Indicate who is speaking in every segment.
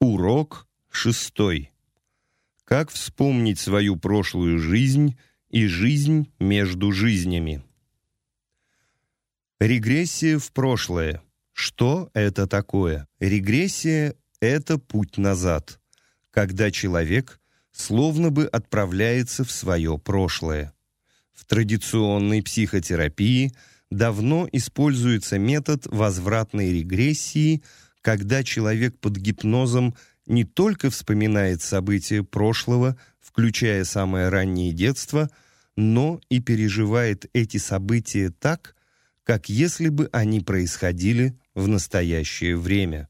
Speaker 1: Урок шестой. Как вспомнить свою прошлую жизнь и жизнь между жизнями? Регрессия в прошлое. Что это такое? Регрессия – это путь назад, когда человек словно бы отправляется в свое прошлое. В традиционной психотерапии давно используется метод возвратной регрессии – когда человек под гипнозом не только вспоминает события прошлого, включая самое раннее детство, но и переживает эти события так, как если бы они происходили в настоящее время.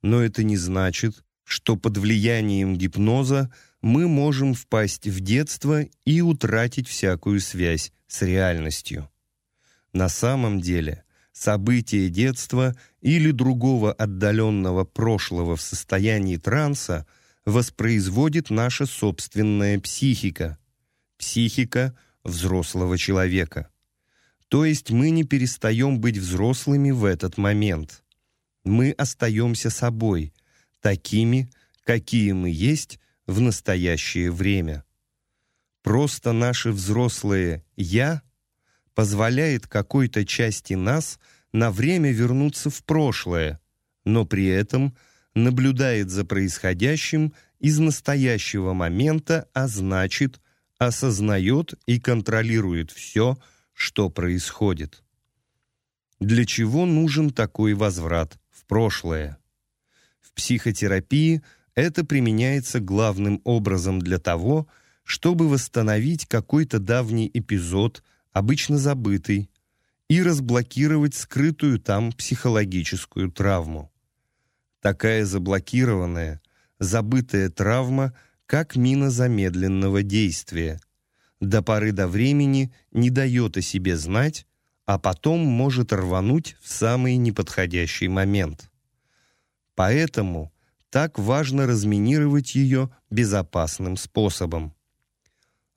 Speaker 1: Но это не значит, что под влиянием гипноза мы можем впасть в детство и утратить всякую связь с реальностью. На самом деле – события детства или другого отдаленного прошлого в состоянии транса воспроизводит наша собственная психика, психика взрослого человека. То есть мы не перестаем быть взрослыми в этот момент. Мы остаемся собой, такими, какие мы есть в настоящее время. Просто наше взрослое «я» позволяет какой-то части нас на время вернуться в прошлое, но при этом наблюдает за происходящим из настоящего момента, а значит, осознает и контролирует все, что происходит. Для чего нужен такой возврат в прошлое? В психотерапии это применяется главным образом для того, чтобы восстановить какой-то давний эпизод – обычно забытый, и разблокировать скрытую там психологическую травму. Такая заблокированная, забытая травма, как мина замедленного действия, до поры до времени не дает о себе знать, а потом может рвануть в самый неподходящий момент. Поэтому так важно разминировать ее безопасным способом.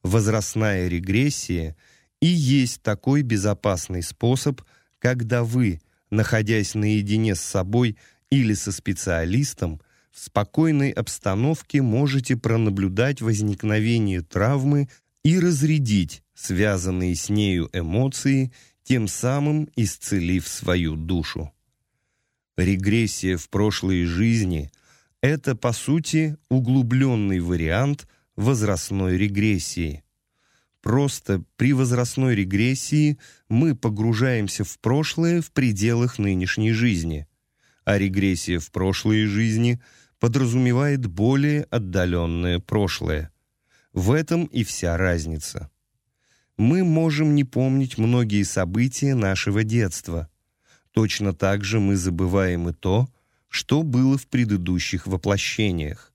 Speaker 1: Возрастная регрессия – и есть такой безопасный способ, когда вы, находясь наедине с собой или со специалистом, в спокойной обстановке можете пронаблюдать возникновение травмы и разрядить связанные с нею эмоции, тем самым исцелив свою душу. Регрессия в прошлой жизни – это, по сути, углубленный вариант возрастной регрессии. Просто при возрастной регрессии мы погружаемся в прошлое в пределах нынешней жизни, а регрессия в прошлой жизни подразумевает более отдаленное прошлое. В этом и вся разница. Мы можем не помнить многие события нашего детства. Точно так же мы забываем и то, что было в предыдущих воплощениях.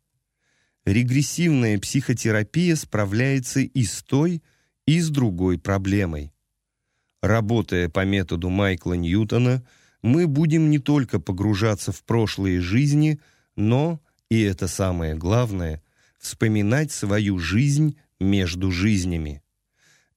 Speaker 1: Регрессивная психотерапия справляется и с той, и с другой проблемой. Работая по методу Майкла Ньютона, мы будем не только погружаться в прошлые жизни, но, и это самое главное, вспоминать свою жизнь между жизнями.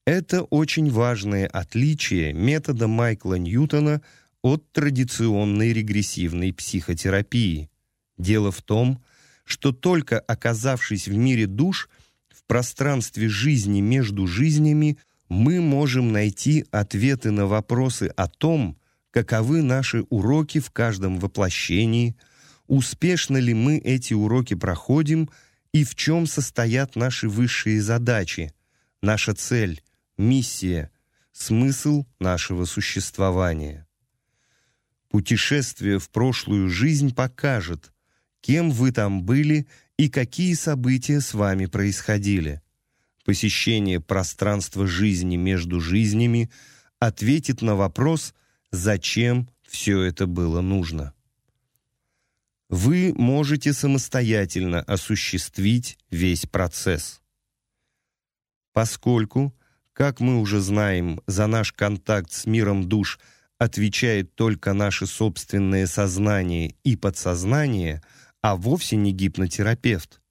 Speaker 1: Это очень важное отличие метода Майкла Ньютона от традиционной регрессивной психотерапии. Дело в том, что только оказавшись в мире душ – пространстве жизни между жизнями мы можем найти ответы на вопросы о том, каковы наши уроки в каждом воплощении, успешно ли мы эти уроки проходим и в чем состоят наши высшие задачи, наша цель, миссия, смысл нашего существования. Путешествие в прошлую жизнь покажет, кем вы там были и какие события с вами происходили. Посещение пространства жизни между жизнями ответит на вопрос, зачем все это было нужно. Вы можете самостоятельно осуществить весь процесс. Поскольку, как мы уже знаем, за наш контакт с миром душ отвечает только наше собственное сознание и подсознание – а вовсе не гипнотерапевт,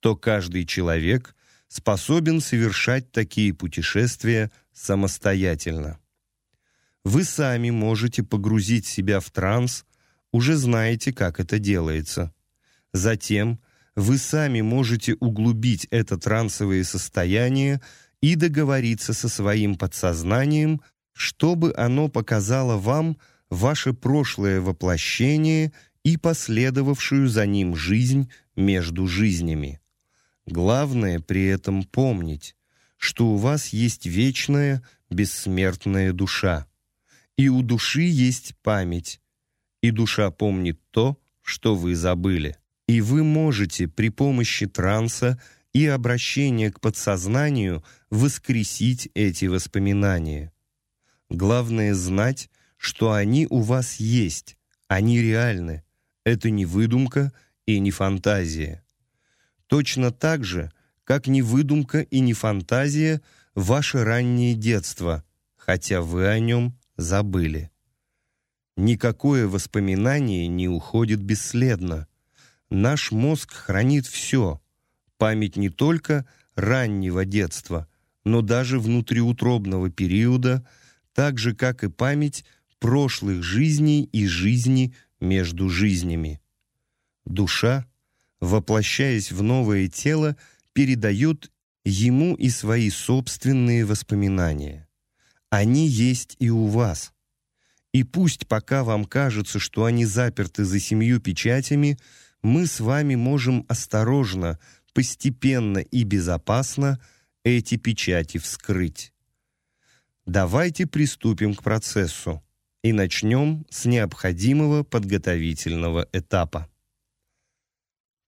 Speaker 1: то каждый человек способен совершать такие путешествия самостоятельно. Вы сами можете погрузить себя в транс, уже знаете, как это делается. Затем вы сами можете углубить это трансовое состояние и договориться со своим подсознанием, чтобы оно показало вам ваше прошлое воплощение и последовавшую за ним жизнь между жизнями. Главное при этом помнить, что у вас есть вечная, бессмертная душа, и у души есть память, и душа помнит то, что вы забыли. И вы можете при помощи транса и обращения к подсознанию воскресить эти воспоминания. Главное знать, что они у вас есть, они реальны. Это не выдумка и не фантазия. Точно так же, как не выдумка и не фантазия ваше раннее детство, хотя вы о нем забыли. Никакое воспоминание не уходит бесследно. Наш мозг хранит все. Память не только раннего детства, но даже внутриутробного периода, так же, как и память прошлых жизней и жизни между жизнями. Душа, воплощаясь в новое тело, передает ему и свои собственные воспоминания. Они есть и у вас. И пусть пока вам кажется, что они заперты за семью печатями, мы с вами можем осторожно, постепенно и безопасно эти печати вскрыть. Давайте приступим к процессу и начнем с необходимого подготовительного этапа.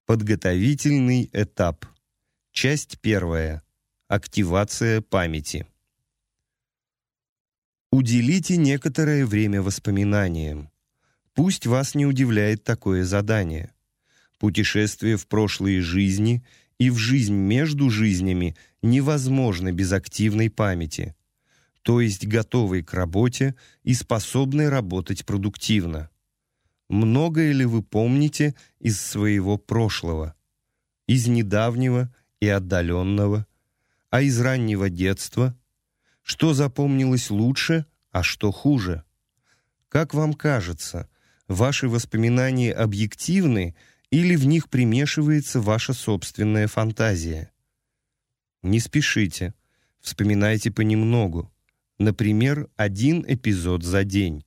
Speaker 1: Подготовительный этап. Часть первая. Активация памяти. Уделите некоторое время воспоминаниям. Пусть вас не удивляет такое задание. Путешествие в прошлые жизни и в жизнь между жизнями невозможно без активной памяти, то есть готовой к работе и способной работать продуктивно. Многое ли вы помните из своего прошлого, из недавнего и отдаленного, а из раннего детства – что запомнилось лучше, а что хуже? Как вам кажется, ваши воспоминания объективны или в них примешивается ваша собственная фантазия? Не спешите, вспоминайте понемногу. Например, один эпизод за день.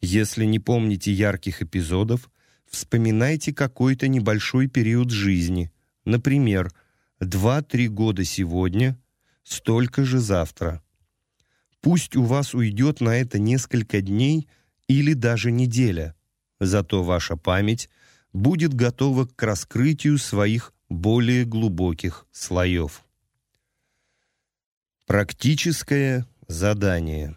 Speaker 1: Если не помните ярких эпизодов, вспоминайте какой-то небольшой период жизни, например, 2-3 года сегодня, столько же завтра. Пусть у вас уйдет на это несколько дней или даже неделя, зато ваша память будет готова к раскрытию своих более глубоких слоев. Практическое задание.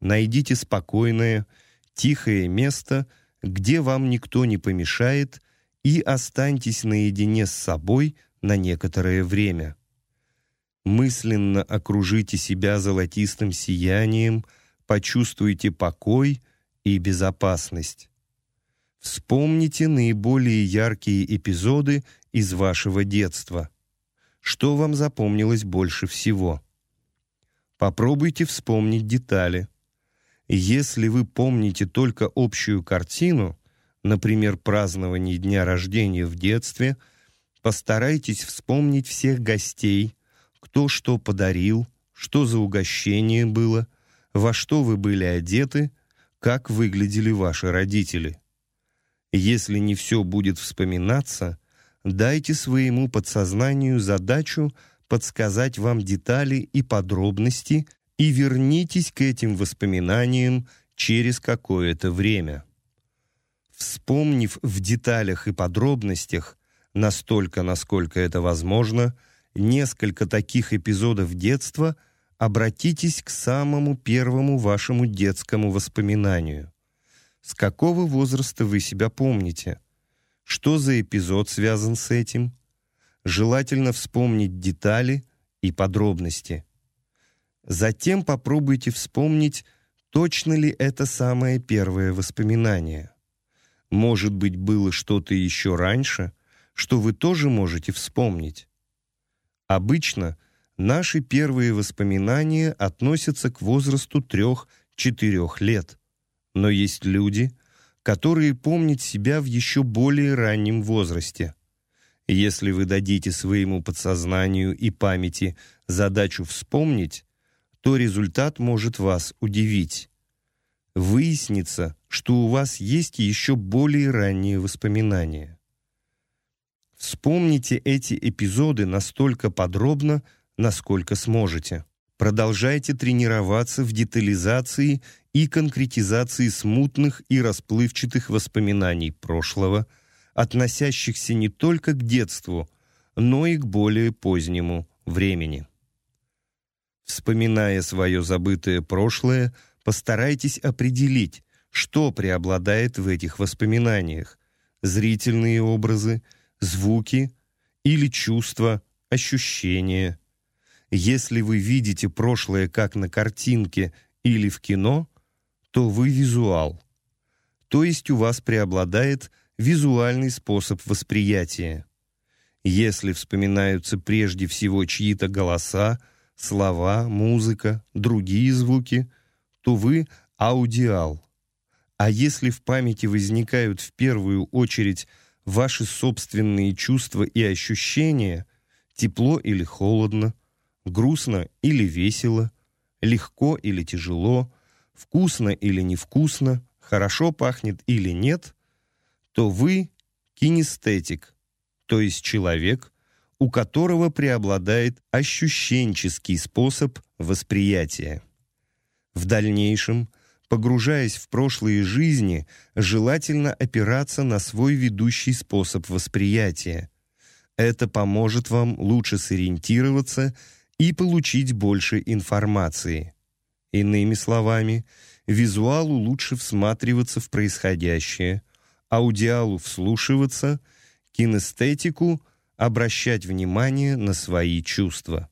Speaker 1: Найдите спокойное, тихое место, где вам никто не помешает, и останьтесь наедине с собой на некоторое время мысленно окружите себя золотистым сиянием, почувствуйте покой и безопасность. Вспомните наиболее яркие эпизоды из вашего детства. Что вам запомнилось больше всего? Попробуйте вспомнить детали. Если вы помните только общую картину, например, празднование дня рождения в детстве, постарайтесь вспомнить всех гостей, кто что подарил, что за угощение было, во что вы были одеты, как выглядели ваши родители. Если не все будет вспоминаться, дайте своему подсознанию задачу подсказать вам детали и подробности и вернитесь к этим воспоминаниям через какое-то время. Вспомнив в деталях и подробностях, настолько, насколько это возможно, несколько таких эпизодов детства, обратитесь к самому первому вашему детскому воспоминанию. С какого возраста вы себя помните? Что за эпизод связан с этим? Желательно вспомнить детали и подробности. Затем попробуйте вспомнить, точно ли это самое первое воспоминание. Может быть, было что-то еще раньше, что вы тоже можете вспомнить. Обычно наши первые воспоминания относятся к возрасту трех-четырех лет. Но есть люди, которые помнят себя в еще более раннем возрасте. Если вы дадите своему подсознанию и памяти задачу вспомнить, то результат может вас удивить. Выяснится, что у вас есть еще более ранние воспоминания. Вспомните эти эпизоды настолько подробно, насколько сможете. Продолжайте тренироваться в детализации и конкретизации смутных и расплывчатых воспоминаний прошлого, относящихся не только к детству, но и к более позднему времени. Вспоминая свое забытое прошлое, постарайтесь определить, что преобладает в этих воспоминаниях – зрительные образы, звуки или чувства, ощущения. Если вы видите прошлое как на картинке или в кино, то вы визуал. То есть у вас преобладает визуальный способ восприятия. Если вспоминаются прежде всего чьи-то голоса, слова, музыка, другие звуки, то вы аудиал. А если в памяти возникают в первую очередь ваши собственные чувства и ощущения, тепло или холодно, грустно или весело, легко или тяжело, вкусно или невкусно, хорошо пахнет или нет, то вы кинестетик, то есть человек, у которого преобладает ощущенческий способ восприятия. В дальнейшем, погружаясь в прошлые жизни, желательно опираться на свой ведущий способ восприятия. Это поможет вам лучше сориентироваться и получить больше информации. Иными словами, визуалу лучше всматриваться в происходящее, аудиалу вслушиваться, кинестетику – обращать внимание на свои чувства.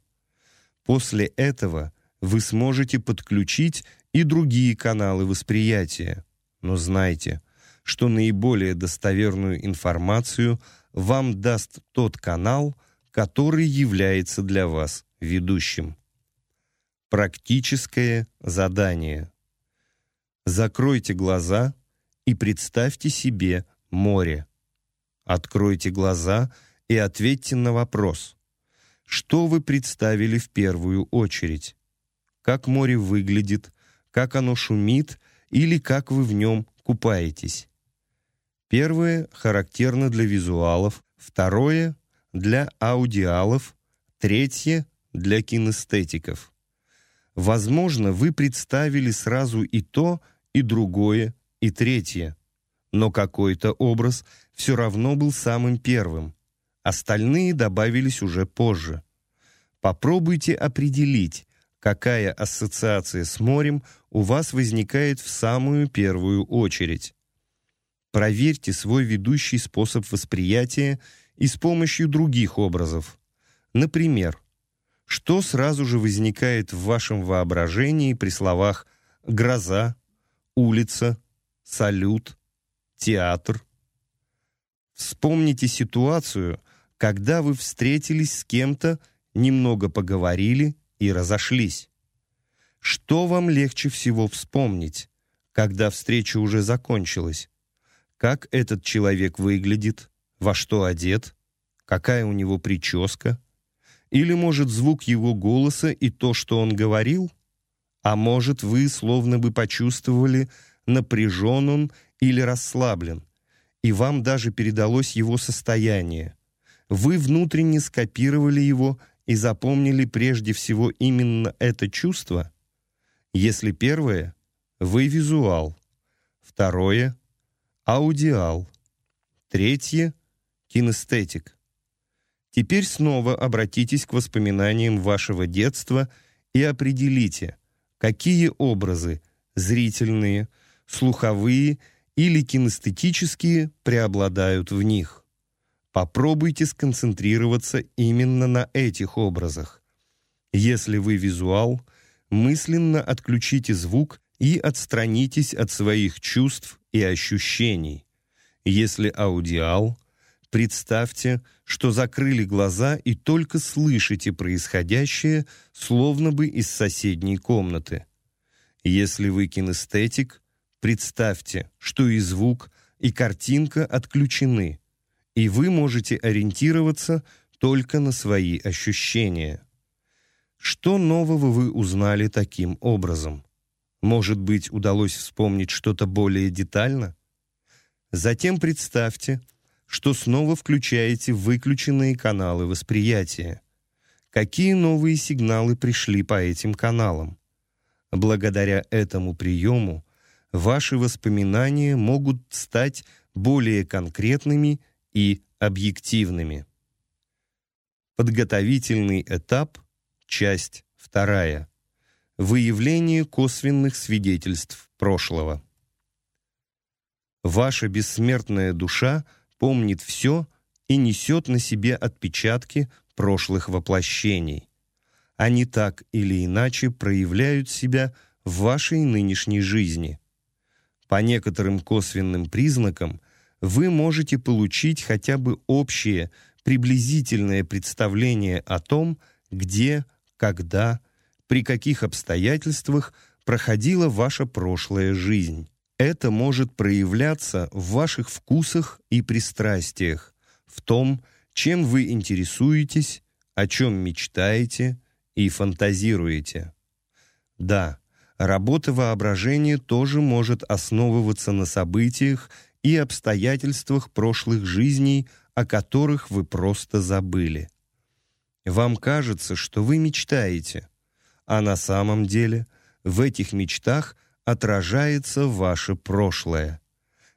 Speaker 1: После этого вы сможете подключить и другие каналы восприятия. Но знайте, что наиболее достоверную информацию вам даст тот канал, который является для вас ведущим. Практическое задание. Закройте глаза и представьте себе море. Откройте глаза и ответьте на вопрос. Что вы представили в первую очередь? Как море выглядит, как оно шумит или как вы в нем купаетесь? Первое характерно для визуалов, второе – для аудиалов, третье – для кинестетиков. Возможно, вы представили сразу и то, и другое, и третье, но какой-то образ все равно был самым первым – Остальные добавились уже позже. Попробуйте определить, какая ассоциация с морем у вас возникает в самую первую очередь. Проверьте свой ведущий способ восприятия и с помощью других образов. Например, что сразу же возникает в вашем воображении при словах «гроза», «улица», «салют», «театр». Вспомните ситуацию, когда вы встретились с кем-то, немного поговорили и разошлись. Что вам легче всего вспомнить, когда встреча уже закончилась? Как этот человек выглядит, во что одет, какая у него прическа? Или, может, звук его голоса и то, что он говорил? А может, вы словно бы почувствовали, напряжен он или расслаблен, и вам даже передалось его состояние – вы внутренне скопировали его и запомнили прежде всего именно это чувство? Если первое — вы визуал, второе — аудиал, третье — кинестетик. Теперь снова обратитесь к воспоминаниям вашего детства и определите, какие образы — зрительные, слуховые или кинестетические — преобладают в них. Попробуйте сконцентрироваться именно на этих образах. Если вы визуал, мысленно отключите звук и отстранитесь от своих чувств и ощущений. Если аудиал, представьте, что закрыли глаза и только слышите происходящее, словно бы из соседней комнаты. Если вы кинестетик, Представьте, что и звук, и картинка отключены, и вы можете ориентироваться только на свои ощущения. Что нового вы узнали таким образом? Может быть, удалось вспомнить что-то более детально? Затем представьте, что снова включаете выключенные каналы восприятия. Какие новые сигналы пришли по этим каналам? Благодаря этому приему ваши воспоминания могут стать более конкретными и объективными. Подготовительный этап, часть вторая. Выявление косвенных свидетельств прошлого. Ваша бессмертная душа помнит все и несет на себе отпечатки прошлых воплощений. Они так или иначе проявляют себя в вашей нынешней жизни. По некоторым косвенным признакам вы можете получить хотя бы общее, приблизительное представление о том, где, когда, при каких обстоятельствах проходила ваша прошлая жизнь. Это может проявляться в ваших вкусах и пристрастиях, в том, чем вы интересуетесь, о чем мечтаете и фантазируете. Да, работа воображения тоже может основываться на событиях и обстоятельствах прошлых жизней, о которых вы просто забыли. Вам кажется, что вы мечтаете, а на самом деле в этих мечтах отражается ваше прошлое.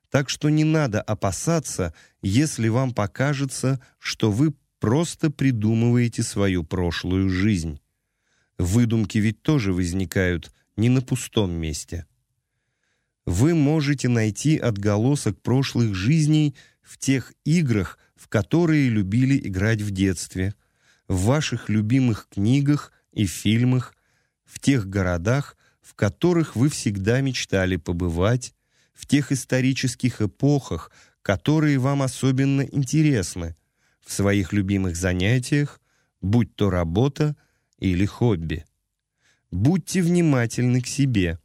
Speaker 1: Так что не надо опасаться, если вам покажется, что вы просто придумываете свою прошлую жизнь. Выдумки ведь тоже возникают не на пустом месте. Вы можете найти отголосок прошлых жизней в тех играх, в которые любили играть в детстве – в ваших любимых книгах и фильмах, в тех городах, в которых вы всегда мечтали побывать, в тех исторических эпохах, которые вам особенно интересны, в своих любимых занятиях, будь то работа или хобби. Будьте внимательны к себе,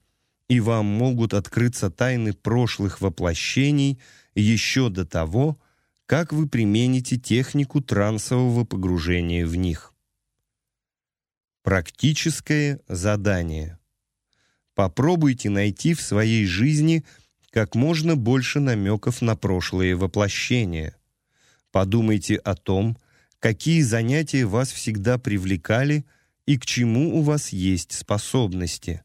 Speaker 1: и вам могут открыться тайны прошлых воплощений еще до того, как вы примените технику трансового погружения в них. Практическое задание. Попробуйте найти в своей жизни как можно больше намеков на прошлые воплощения. Подумайте о том, какие занятия вас всегда привлекали и к чему у вас есть способности.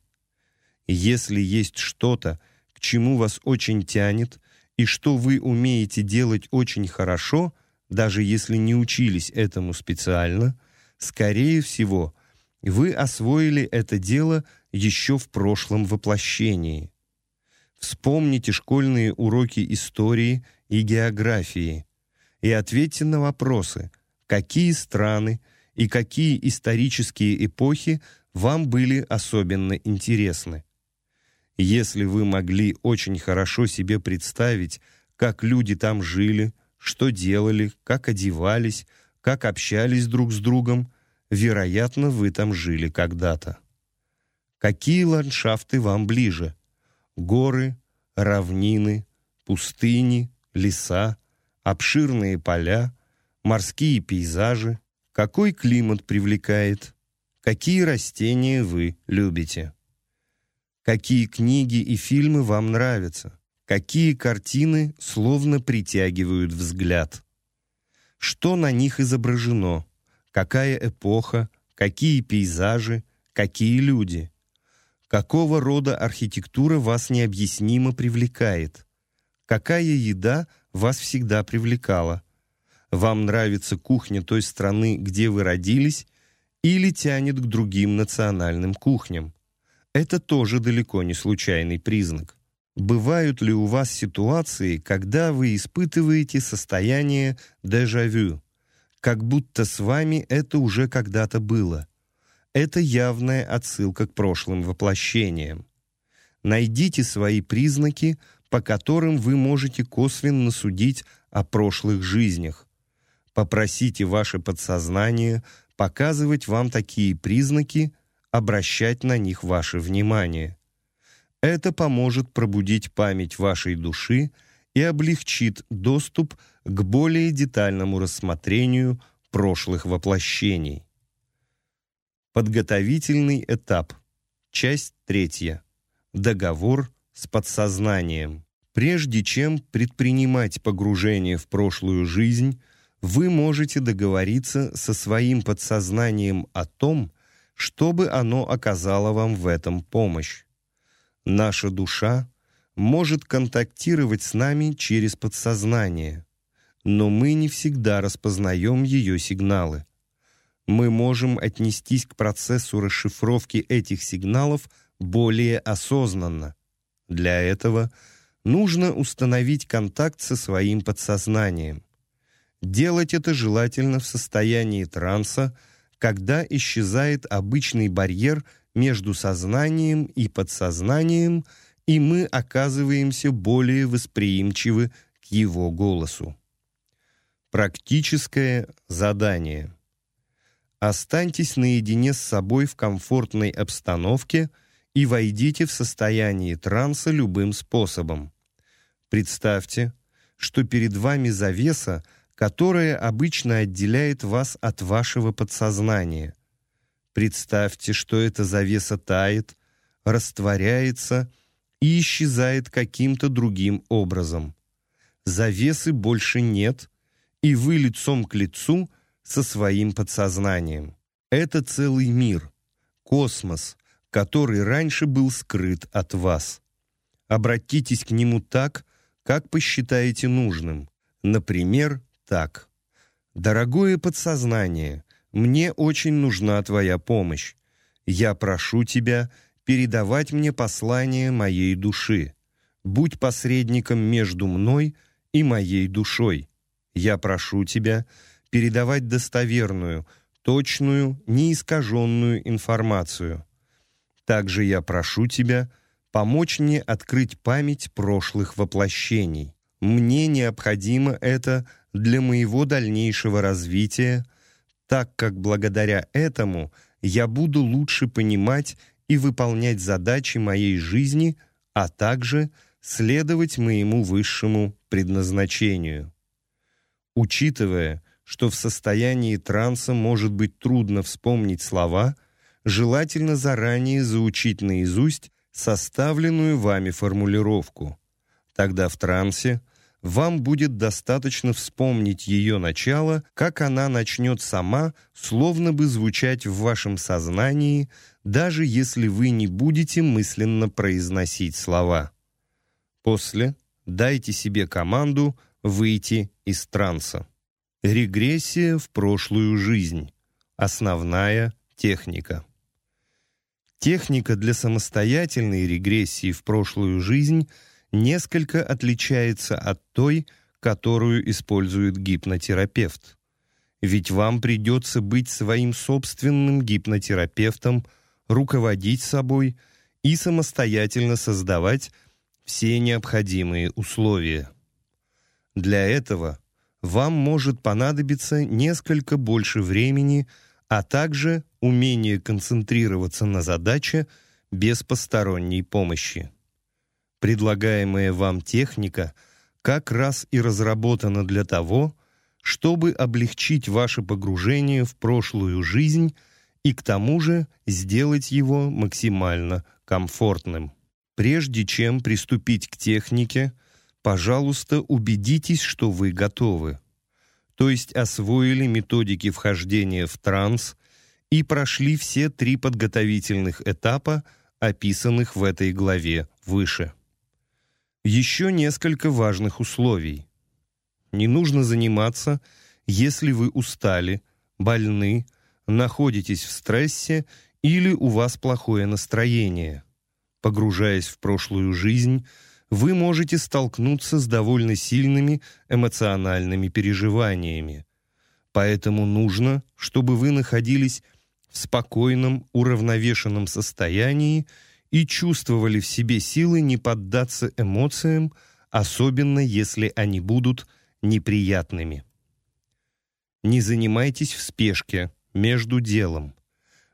Speaker 1: Если есть что-то, к чему вас очень тянет, и что вы умеете делать очень хорошо, даже если не учились этому специально, скорее всего, вы освоили это дело еще в прошлом воплощении. Вспомните школьные уроки истории и географии и ответьте на вопросы, какие страны и какие исторические эпохи вам были особенно интересны. Если вы могли очень хорошо себе представить, как люди там жили, что делали, как одевались, как общались друг с другом, вероятно, вы там жили когда-то. Какие ландшафты вам ближе? Горы, равнины, пустыни, леса, обширные поля, морские пейзажи? Какой климат привлекает? Какие растения вы любите? Какие книги и фильмы вам нравятся? Какие картины словно притягивают взгляд? Что на них изображено? Какая эпоха? Какие пейзажи? Какие люди? Какого рода архитектура вас необъяснимо привлекает? Какая еда вас всегда привлекала? Вам нравится кухня той страны, где вы родились, или тянет к другим национальным кухням? Это тоже далеко не случайный признак. Бывают ли у вас ситуации, когда вы испытываете состояние дежавю, как будто с вами это уже когда-то было? Это явная отсылка к прошлым воплощениям. Найдите свои признаки, по которым вы можете косвенно судить о прошлых жизнях. Попросите ваше подсознание показывать вам такие признаки – обращать на них ваше внимание. Это поможет пробудить память вашей души и облегчит доступ к более детальному рассмотрению прошлых воплощений. Подготовительный этап. Часть третья. Договор с подсознанием. Прежде чем предпринимать погружение в прошлую жизнь, вы можете договориться со своим подсознанием о том, чтобы оно оказало вам в этом помощь. Наша душа может контактировать с нами через подсознание, но мы не всегда распознаем ее сигналы. Мы можем отнестись к процессу расшифровки этих сигналов более осознанно. Для этого нужно установить контакт со своим подсознанием. Делать это желательно в состоянии транса, когда исчезает обычный барьер между сознанием и подсознанием, и мы оказываемся более восприимчивы к его голосу. Практическое задание. Останьтесь наедине с собой в комфортной обстановке и войдите в состояние транса любым способом. Представьте, что перед вами завеса, которая обычно отделяет вас от вашего подсознания. Представьте, что эта завеса тает, растворяется и исчезает каким-то другим образом. Завесы больше нет, и вы лицом к лицу со своим подсознанием. Это целый мир, космос, который раньше был скрыт от вас. Обратитесь к нему так, как посчитаете нужным. Например, так. «Дорогое подсознание, мне очень нужна твоя помощь. Я прошу тебя передавать мне послание моей души. Будь посредником между мной и моей душой. Я прошу тебя передавать достоверную, точную, неискаженную информацию. Также я прошу тебя помочь мне открыть память прошлых воплощений. Мне необходимо это для моего дальнейшего развития, так как благодаря этому я буду лучше понимать и выполнять задачи моей жизни, а также следовать моему высшему предназначению. Учитывая, что в состоянии транса может быть трудно вспомнить слова, желательно заранее заучить наизусть составленную вами формулировку. Тогда в трансе вам будет достаточно вспомнить ее начало, как она начнет сама, словно бы звучать в вашем сознании, даже если вы не будете мысленно произносить слова. После дайте себе команду выйти из транса. Регрессия в прошлую жизнь. Основная техника. Техника для самостоятельной регрессии в прошлую жизнь несколько отличается от той, которую использует гипнотерапевт. Ведь вам придется быть своим собственным гипнотерапевтом, руководить собой и самостоятельно создавать все необходимые условия. Для этого вам может понадобиться несколько больше времени, а также умение концентрироваться на задаче без посторонней помощи. Предлагаемая вам техника как раз и разработана для того, чтобы облегчить ваше погружение в прошлую жизнь и к тому же сделать его максимально комфортным. Прежде чем приступить к технике, пожалуйста, убедитесь, что вы готовы. То есть освоили методики вхождения в транс и прошли все три подготовительных этапа, описанных в этой главе выше. Еще несколько важных условий. Не нужно заниматься, если вы устали, больны, находитесь в стрессе или у вас плохое настроение. Погружаясь в прошлую жизнь, вы можете столкнуться с довольно сильными эмоциональными переживаниями. Поэтому нужно, чтобы вы находились в спокойном, уравновешенном состоянии и чувствовали в себе силы не поддаться эмоциям, особенно если они будут неприятными. Не занимайтесь в спешке, между делом.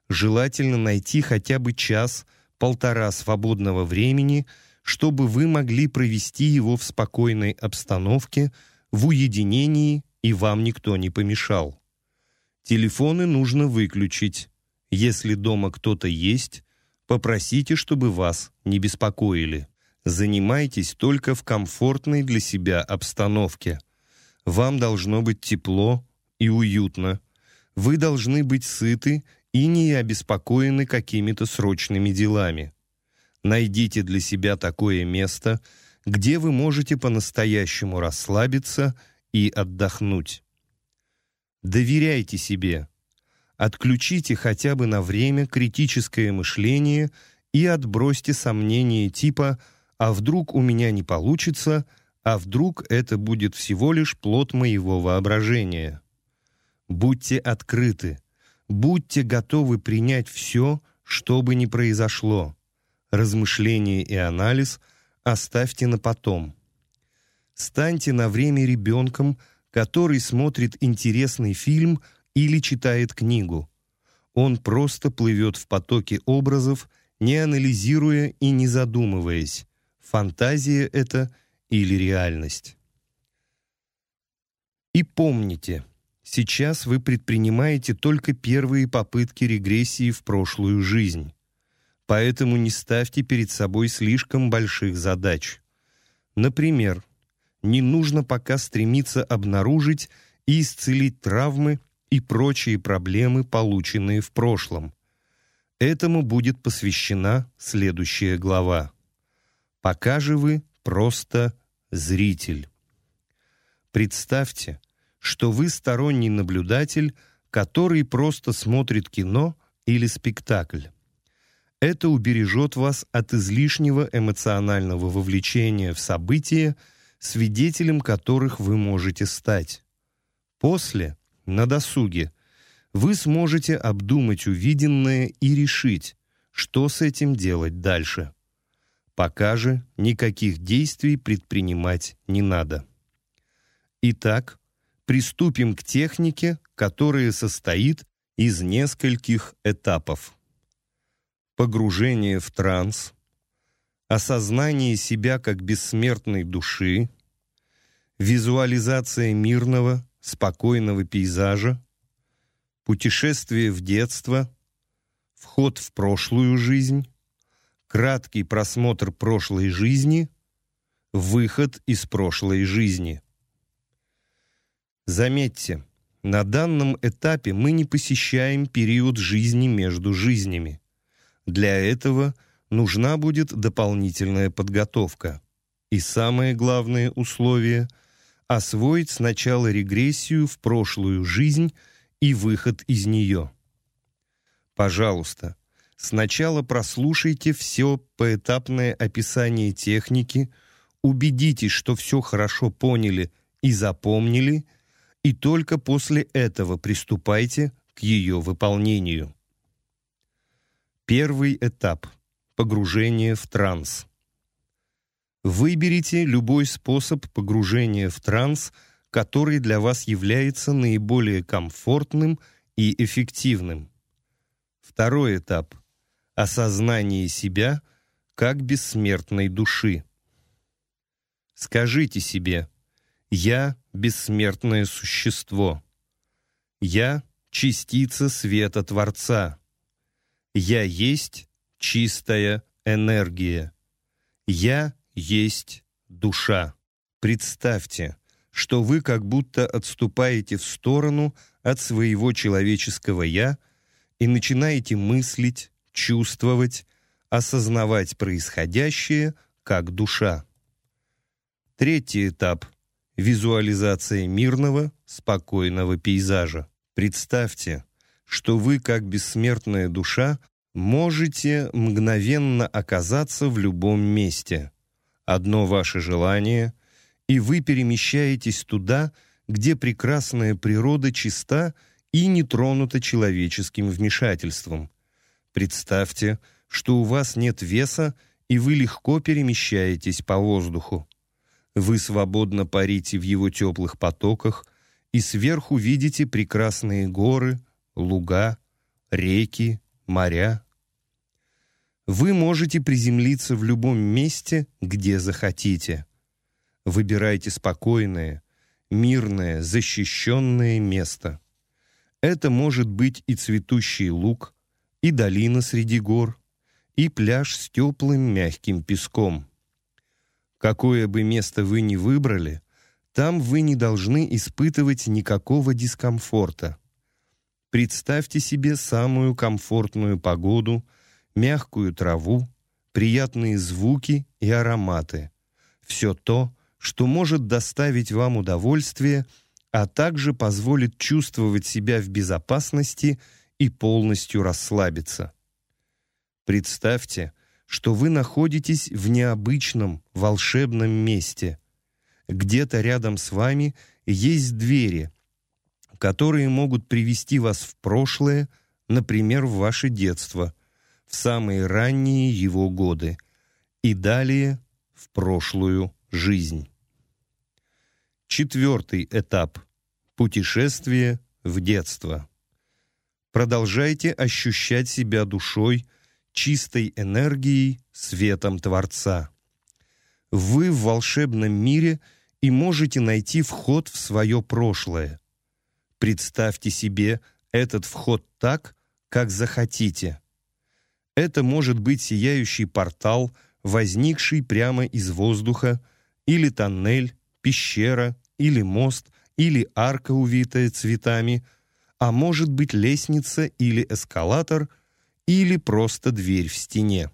Speaker 1: Желательно найти хотя бы час, полтора свободного времени, чтобы вы могли провести его в спокойной обстановке, в уединении, и вам никто не помешал. Телефоны нужно выключить. Если дома кто-то есть, попросите, чтобы вас не беспокоили. Занимайтесь только в комфортной для себя обстановке. Вам должно быть тепло и уютно. Вы должны быть сыты и не обеспокоены какими-то срочными делами. Найдите для себя такое место, где вы можете по-настоящему расслабиться и отдохнуть. Доверяйте себе. Отключите хотя бы на время критическое мышление и отбросьте сомнения типа «а вдруг у меня не получится», «а вдруг это будет всего лишь плод моего воображения». Будьте открыты, будьте готовы принять все, что бы ни произошло. Размышления и анализ оставьте на потом. Станьте на время ребенком, который смотрит интересный фильм или читает книгу. Он просто плывет в потоке образов, не анализируя и не задумываясь, фантазия это или реальность. И помните, сейчас вы предпринимаете только первые попытки регрессии в прошлую жизнь. Поэтому не ставьте перед собой слишком больших задач. Например, не нужно пока стремиться обнаружить и исцелить травмы и прочие проблемы, полученные в прошлом. Этому будет посвящена следующая глава. Пока же вы просто зритель. Представьте, что вы сторонний наблюдатель, который просто смотрит кино или спектакль. Это убережет вас от излишнего эмоционального вовлечения в события, свидетелем которых вы можете стать. После, на досуге, вы сможете обдумать увиденное и решить, что с этим делать дальше. Пока же никаких действий предпринимать не надо. Итак, приступим к технике, которая состоит из нескольких этапов. Погружение в транс – осознание себя как бессмертной души, визуализация мирного, спокойного пейзажа, путешествие в детство, вход в прошлую жизнь, краткий просмотр прошлой жизни, выход из прошлой жизни. Заметьте, на данном этапе мы не посещаем период жизни между жизнями. Для этого – нужна будет дополнительная подготовка. И самое главное условие – освоить сначала регрессию в прошлую жизнь и выход из нее. Пожалуйста, сначала прослушайте все поэтапное описание техники, убедитесь, что все хорошо поняли и запомнили, и только после этого приступайте к ее выполнению. Первый этап – Погружение в транс. Выберите любой способ погружения в транс, который для вас является наиболее комфортным и эффективным. Второй этап – осознание себя как бессмертной души. Скажите себе «Я – бессмертное существо». «Я – частица света Творца». «Я есть чистая энергия. Я есть душа. Представьте, что вы как будто отступаете в сторону от своего человеческого «я» и начинаете мыслить, чувствовать, осознавать происходящее как душа. Третий этап – визуализация мирного, спокойного пейзажа. Представьте, что вы, как бессмертная душа, можете мгновенно оказаться в любом месте. Одно ваше желание, и вы перемещаетесь туда, где прекрасная природа чиста и не тронута человеческим вмешательством. Представьте, что у вас нет веса, и вы легко перемещаетесь по воздуху. Вы свободно парите в его теплых потоках и сверху видите прекрасные горы, луга, реки, моря. Вы можете приземлиться в любом месте, где захотите. Выбирайте спокойное, мирное, защищенное место. Это может быть и цветущий луг, и долина среди гор, и пляж с теплым мягким песком. Какое бы место вы ни выбрали, там вы не должны испытывать никакого дискомфорта. Представьте себе самую комфортную погоду, мягкую траву, приятные звуки и ароматы. Все то, что может доставить вам удовольствие, а также позволит чувствовать себя в безопасности и полностью расслабиться. Представьте, что вы находитесь в необычном, волшебном месте. Где-то рядом с вами есть двери, которые могут привести вас в прошлое, например, в ваше детство, в самые ранние его годы, и далее в прошлую жизнь. Четвертый этап – путешествие в детство. Продолжайте ощущать себя душой, чистой энергией, светом Творца. Вы в волшебном мире и можете найти вход в свое прошлое. Представьте себе этот вход так, как захотите. Это может быть сияющий портал, возникший прямо из воздуха, или тоннель, пещера, или мост, или арка, увитая цветами, а может быть лестница или эскалатор, или просто дверь в стене.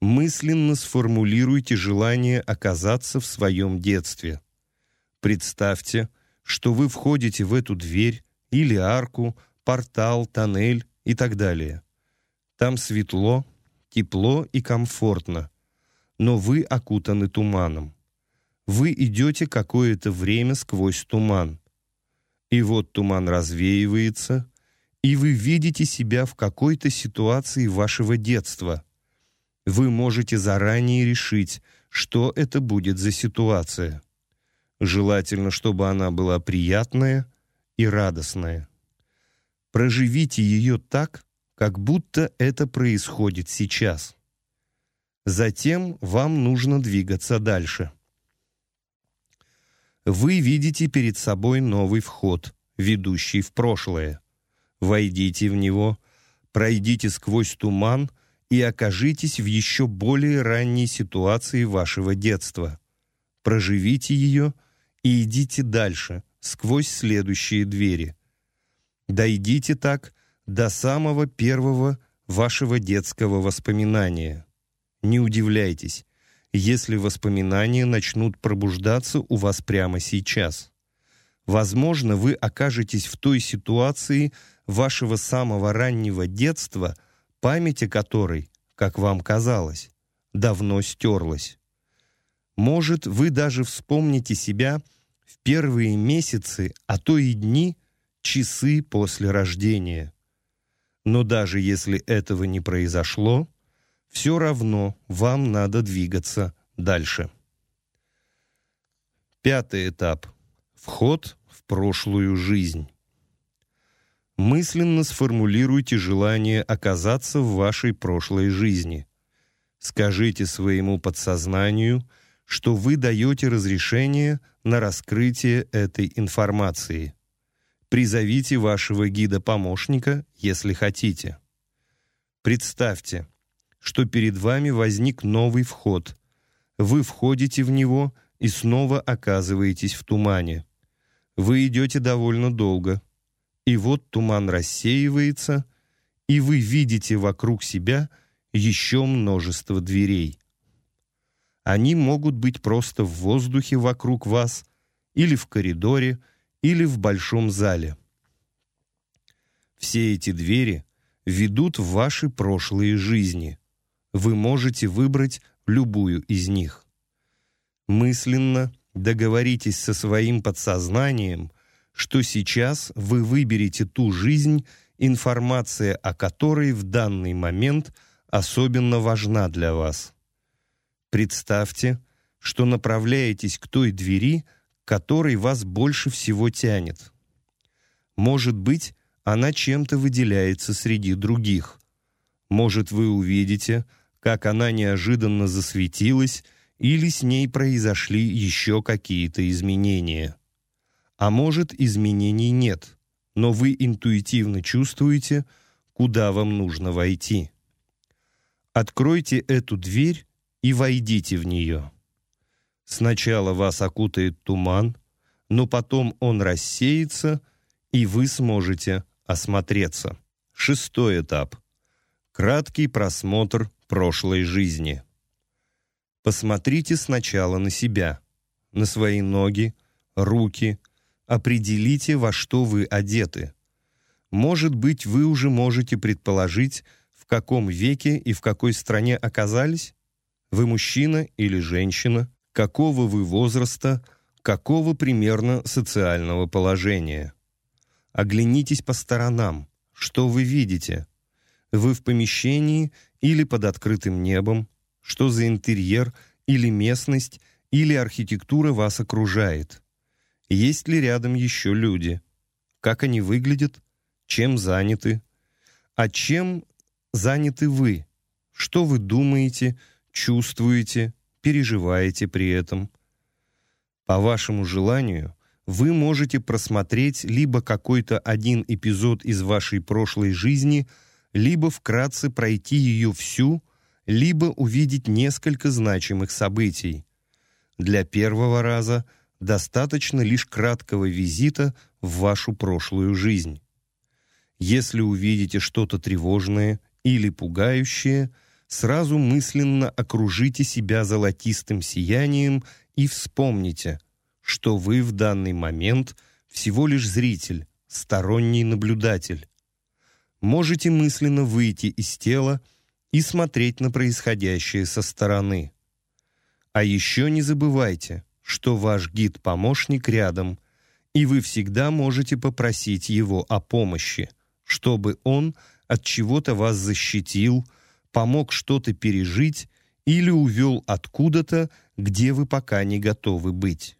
Speaker 1: Мысленно сформулируйте желание оказаться в своем детстве. Представьте, что вы входите в эту дверь или арку, портал, тоннель и так далее. Там светло, тепло и комфортно, но вы окутаны туманом вы идете какое-то время сквозь туман. И вот туман развеивается, и вы видите себя в какой-то ситуации вашего детства. Вы можете заранее решить, что это будет за ситуация. Желательно, чтобы она была приятная и радостная. Проживите ее так, как будто это происходит сейчас. Затем вам нужно двигаться дальше вы видите перед собой новый вход, ведущий в прошлое. Войдите в него, пройдите сквозь туман и окажитесь в еще более ранней ситуации вашего детства. Проживите ее и идите дальше, сквозь следующие двери. Дойдите так до самого первого вашего детского воспоминания. Не удивляйтесь, если воспоминания начнут пробуждаться у вас прямо сейчас. Возможно, вы окажетесь в той ситуации вашего самого раннего детства, память о которой, как вам казалось, давно стерлась. Может, вы даже вспомните себя в первые месяцы, а то и дни, часы после рождения. Но даже если этого не произошло, все равно вам надо двигаться дальше. Пятый этап. Вход в прошлую жизнь. Мысленно сформулируйте желание оказаться в вашей прошлой жизни. Скажите своему подсознанию, что вы даете разрешение на раскрытие этой информации. Призовите вашего гида-помощника, если хотите. Представьте, что перед вами возник новый вход. Вы входите в него и снова оказываетесь в тумане. Вы идете довольно долго. И вот туман рассеивается, и вы видите вокруг себя еще множество дверей. Они могут быть просто в воздухе вокруг вас, или в коридоре, или в большом зале. Все эти двери ведут в ваши прошлые жизни – вы можете выбрать любую из них. Мысленно договоритесь со своим подсознанием, что сейчас вы выберете ту жизнь, информация о которой в данный момент особенно важна для вас. Представьте, что направляетесь к той двери, которой вас больше всего тянет. Может быть, она чем-то выделяется среди других – Может, вы увидите, как она неожиданно засветилась или с ней произошли еще какие-то изменения. А может, изменений нет, но вы интуитивно чувствуете, куда вам нужно войти. Откройте эту дверь и войдите в нее. Сначала вас окутает туман, но потом он рассеется, и вы сможете осмотреться. Шестой этап. Краткий просмотр прошлой жизни. Посмотрите сначала на себя, на свои ноги, руки, определите, во что вы одеты. Может быть, вы уже можете предположить, в каком веке и в какой стране оказались? Вы мужчина или женщина? Какого вы возраста? Какого примерно социального положения? Оглянитесь по сторонам. Что вы видите? Вы в помещении или под открытым небом? Что за интерьер или местность или архитектура вас окружает? Есть ли рядом еще люди? Как они выглядят? Чем заняты? А чем заняты вы? Что вы думаете, чувствуете, переживаете при этом? По вашему желанию, вы можете просмотреть либо какой-то один эпизод из вашей прошлой жизни, либо вкратце пройти ее всю, либо увидеть несколько значимых событий. Для первого раза достаточно лишь краткого визита в вашу прошлую жизнь. Если увидите что-то тревожное или пугающее, сразу мысленно окружите себя золотистым сиянием и вспомните, что вы в данный момент всего лишь зритель, сторонний наблюдатель. Можете мысленно выйти из тела и смотреть на происходящее со стороны. А еще не забывайте, что ваш гид-помощник рядом, и вы всегда можете попросить его о помощи, чтобы он от чего-то вас защитил, помог что-то пережить или увел откуда-то, где вы пока не готовы быть.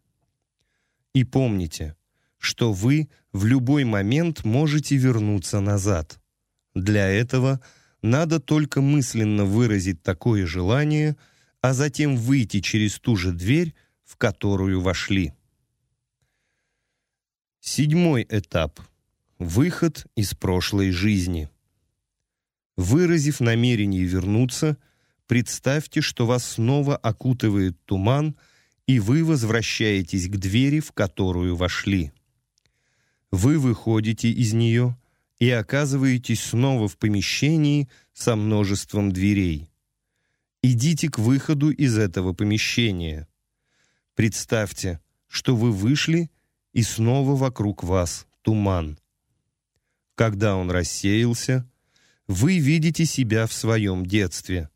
Speaker 1: И помните, что вы в любой момент можете вернуться назад. Для этого надо только мысленно выразить такое желание, а затем выйти через ту же дверь, в которую вошли. Седьмой этап. Выход из прошлой жизни. Выразив намерение вернуться, представьте, что вас снова окутывает туман, и вы возвращаетесь к двери, в которую вошли. Вы выходите из нее и оказываетесь снова в помещении со множеством дверей. Идите к выходу из этого помещения. Представьте, что вы вышли, и снова вокруг вас туман. Когда он рассеялся, вы видите себя в своем детстве.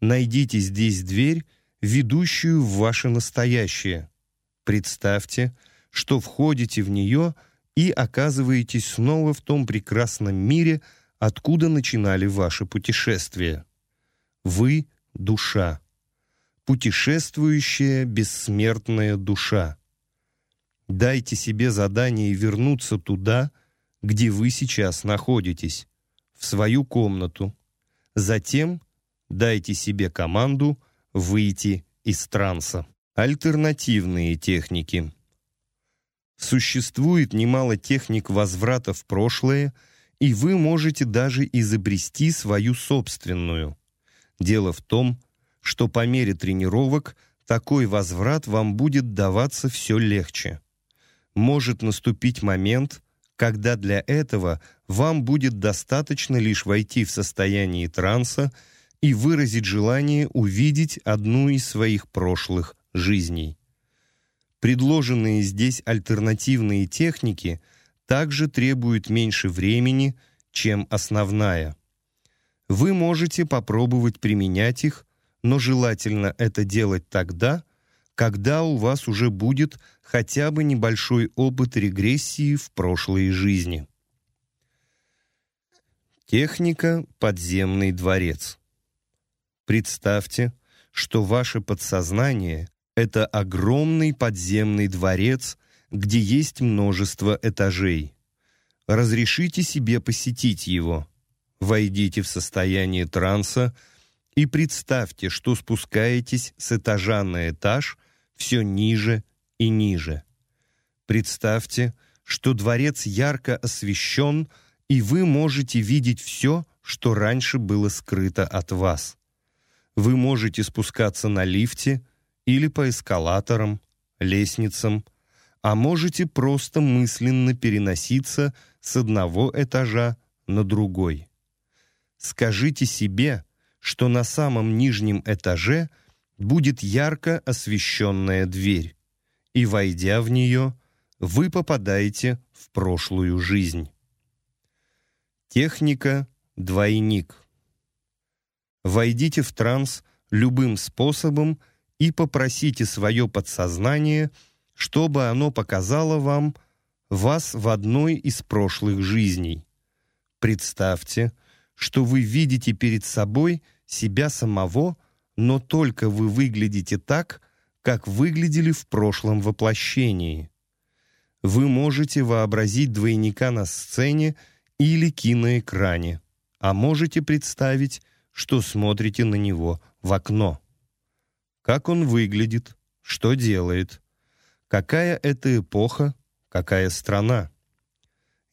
Speaker 1: Найдите здесь дверь, ведущую в ваше настоящее. Представьте, что входите в нее и оказываетесь снова в том прекрасном мире, откуда начинали ваше путешествие. Вы — душа путешествующая бессмертная душа. Дайте себе задание вернуться туда, где вы сейчас находитесь, в свою комнату. Затем дайте себе команду выйти из транса. Альтернативные техники. Существует немало техник возврата в прошлое, и вы можете даже изобрести свою собственную. Дело в том, что по мере тренировок такой возврат вам будет даваться все легче. Может наступить момент, когда для этого вам будет достаточно лишь войти в состояние транса и выразить желание увидеть одну из своих прошлых жизней. Предложенные здесь альтернативные техники также требуют меньше времени, чем основная. Вы можете попробовать применять их но желательно это делать тогда, когда у вас уже будет хотя бы небольшой опыт регрессии в прошлой жизни. Техника «Подземный дворец». Представьте, что ваше подсознание — это огромный подземный дворец, где есть множество этажей. Разрешите себе посетить его. Войдите в состояние транса и представьте, что спускаетесь с этажа на этаж все ниже и ниже. Представьте, что дворец ярко освещен, и вы можете видеть все, что раньше было скрыто от вас. Вы можете спускаться на лифте или по эскалаторам, лестницам, а можете просто мысленно переноситься с одного этажа на другой. Скажите себе, что на самом нижнем этаже будет ярко освещенная дверь, и, войдя в нее, вы попадаете в прошлую жизнь. Техника «Двойник». Войдите в транс любым способом и попросите свое подсознание – чтобы оно показало вам вас в одной из прошлых жизней. Представьте, что вы видите перед собой себя самого, но только вы выглядите так, как выглядели в прошлом воплощении. Вы можете вообразить двойника на сцене или киноэкране, а можете представить, что смотрите на него в окно. Как он выглядит, что делает, Какая это эпоха, какая страна?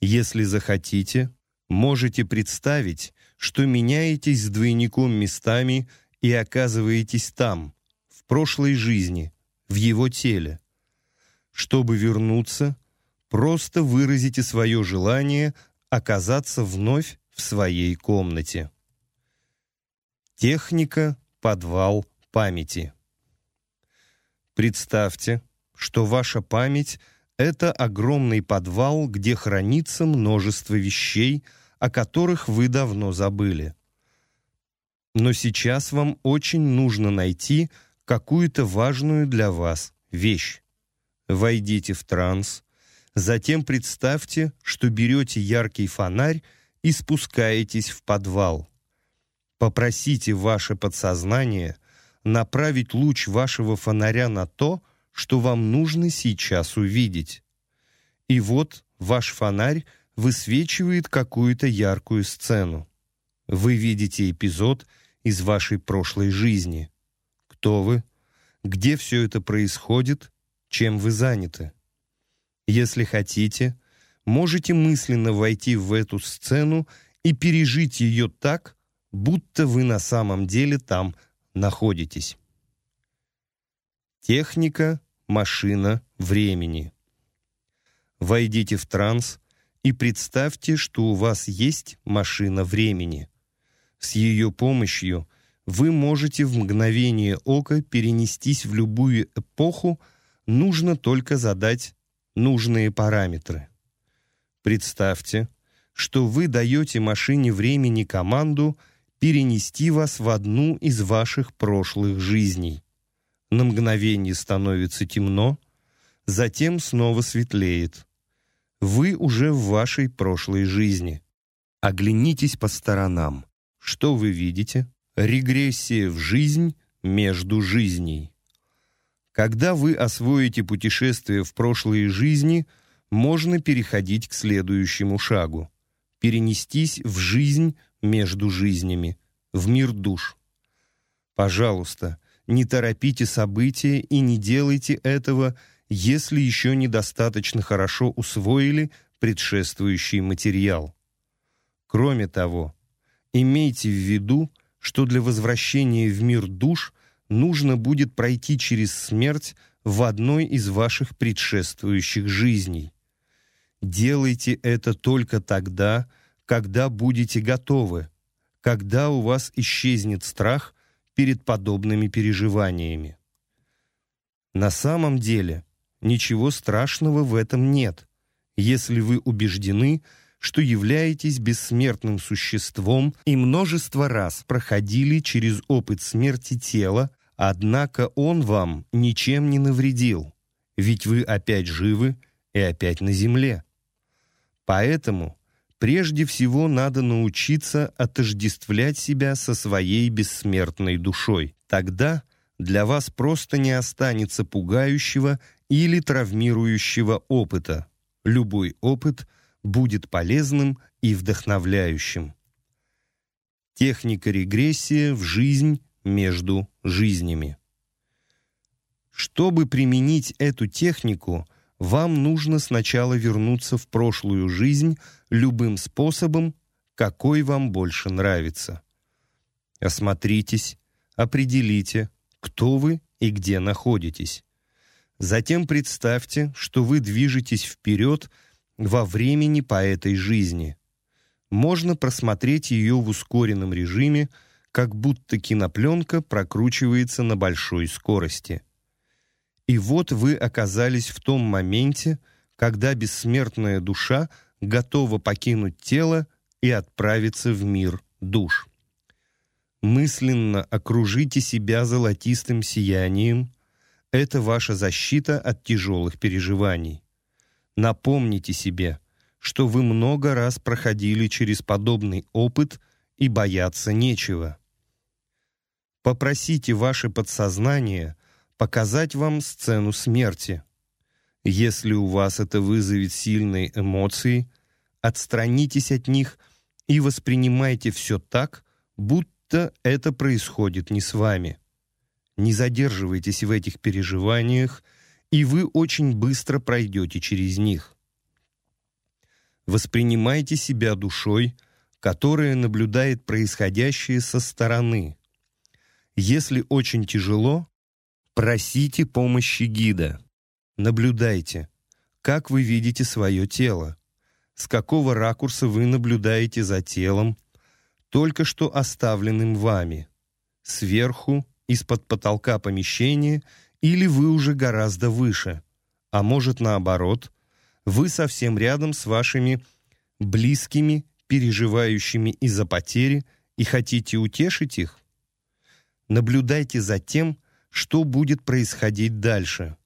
Speaker 1: Если захотите, можете представить, что меняетесь с двойником местами и оказываетесь там, в прошлой жизни, в его теле. Чтобы вернуться, просто выразите свое желание оказаться вновь в своей комнате. Техника «Подвал памяти». Представьте, что ваша память — это огромный подвал, где хранится множество вещей, о которых вы давно забыли. Но сейчас вам очень нужно найти какую-то важную для вас вещь. Войдите в транс, затем представьте, что берете яркий фонарь и спускаетесь в подвал. Попросите ваше подсознание направить луч вашего фонаря на то, что вам нужно сейчас увидеть. И вот ваш фонарь высвечивает какую-то яркую сцену. Вы видите эпизод из вашей прошлой жизни. Кто вы? Где все это происходит? Чем вы заняты? Если хотите, можете мысленно войти в эту сцену и пережить ее так, будто вы на самом деле там находитесь. Техника машина времени. Войдите в транс и представьте, что у вас есть машина времени. С ее помощью вы можете в мгновение ока перенестись в любую эпоху, нужно только задать нужные параметры. Представьте, что вы даете машине времени команду перенести вас в одну из ваших прошлых жизней. На мгновение становится темно, затем снова светлеет. Вы уже в вашей прошлой жизни. Оглянитесь по сторонам. Что вы видите? Регрессия в жизнь между жизней. Когда вы освоите путешествие в прошлые жизни, можно переходить к следующему шагу. Перенестись в жизнь между жизнями, в мир душ. Пожалуйста, не торопите события и не делайте этого, если еще недостаточно хорошо усвоили предшествующий материал. Кроме того, имейте в виду, что для возвращения в мир душ нужно будет пройти через смерть в одной из ваших предшествующих жизней. Делайте это только тогда, когда будете готовы, когда у вас исчезнет страх перед подобными переживаниями. На самом деле ничего страшного в этом нет, если вы убеждены, что являетесь бессмертным существом и множество раз проходили через опыт смерти тела, однако он вам ничем не навредил, ведь вы опять живы и опять на земле. Поэтому Прежде всего надо научиться отождествлять себя со своей бессмертной душой. Тогда для вас просто не останется пугающего или травмирующего опыта. Любой опыт будет полезным и вдохновляющим. Техника регрессии в жизнь между жизнями. Чтобы применить эту технику, вам нужно сначала вернуться в прошлую жизнь любым способом, какой вам больше нравится. Осмотритесь, определите, кто вы и где находитесь. Затем представьте, что вы движетесь вперед во времени по этой жизни. Можно просмотреть ее в ускоренном режиме, как будто кинопленка прокручивается на большой скорости. И вот вы оказались в том моменте, когда бессмертная душа готова покинуть тело и отправиться в мир душ. Мысленно окружите себя золотистым сиянием. Это ваша защита от тяжелых переживаний. Напомните себе, что вы много раз проходили через подобный опыт и бояться нечего. Попросите ваше подсознание показать вам сцену смерти. Если у вас это вызовет сильные эмоции, отстранитесь от них и воспринимайте все так, будто это происходит не с вами. Не задерживайтесь в этих переживаниях, и вы очень быстро пройдете через них. Воспринимайте себя душой, которая наблюдает происходящее со стороны. Если очень тяжело, просите помощи гида. Наблюдайте, как вы видите свое тело, с какого ракурса вы наблюдаете за телом, только что оставленным вами, сверху, из-под потолка помещения, или вы уже гораздо выше, а может наоборот, вы совсем рядом с вашими близкими, переживающими из-за потери и хотите утешить их? Наблюдайте за тем, что будет происходить дальше.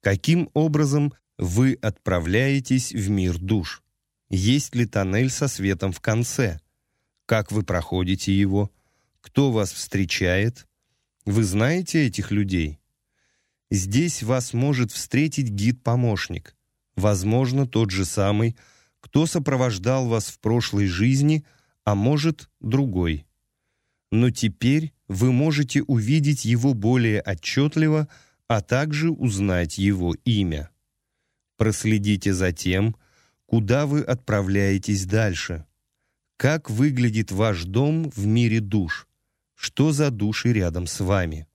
Speaker 1: Каким образом вы отправляетесь в мир душ? Есть ли тоннель со светом в конце? как вы проходите его, кто вас встречает. Вы знаете этих людей? Здесь вас может встретить гид-помощник, возможно, тот же самый, кто сопровождал вас в прошлой жизни, а может, другой. Но теперь вы можете увидеть его более отчетливо, а также узнать его имя. Проследите за тем, куда вы отправляетесь дальше – как выглядит ваш дом в мире душ? Что за души рядом с вами?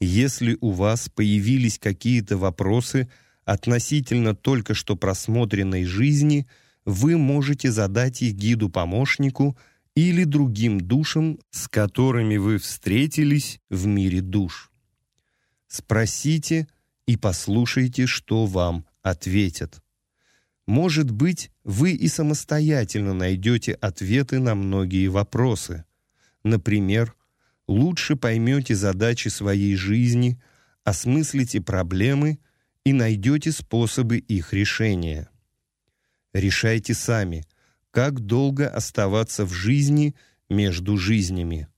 Speaker 1: Если у вас появились какие-то вопросы относительно только что просмотренной жизни, вы можете задать их гиду-помощнику или другим душам, с которыми вы встретились в мире душ. Спросите и послушайте, что вам ответят. Может быть, вы и самостоятельно найдете ответы на многие вопросы. Например, лучше поймете задачи своей жизни, осмыслите проблемы и найдете способы их решения. Решайте сами, как долго оставаться в жизни между жизнями.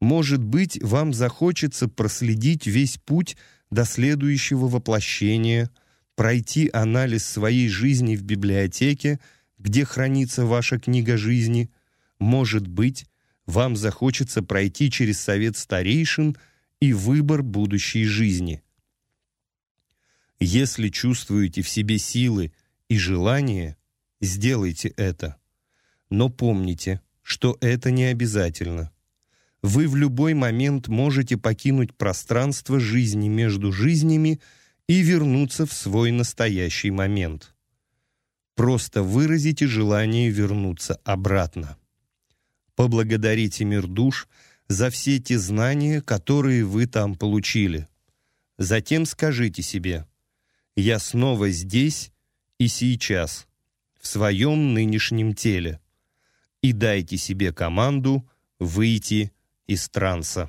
Speaker 1: Может быть, вам захочется проследить весь путь до следующего воплощения – пройти анализ своей жизни в библиотеке, где хранится ваша книга жизни, может быть, вам захочется пройти через совет старейшин и выбор будущей жизни. Если чувствуете в себе силы и желание, сделайте это. Но помните, что это не обязательно. Вы в любой момент можете покинуть пространство жизни между жизнями и вернуться в свой настоящий момент. Просто выразите желание вернуться обратно. Поблагодарите мир душ за все те знания, которые вы там получили. Затем скажите себе «Я снова здесь и сейчас, в своем нынешнем теле» и дайте себе команду выйти из транса.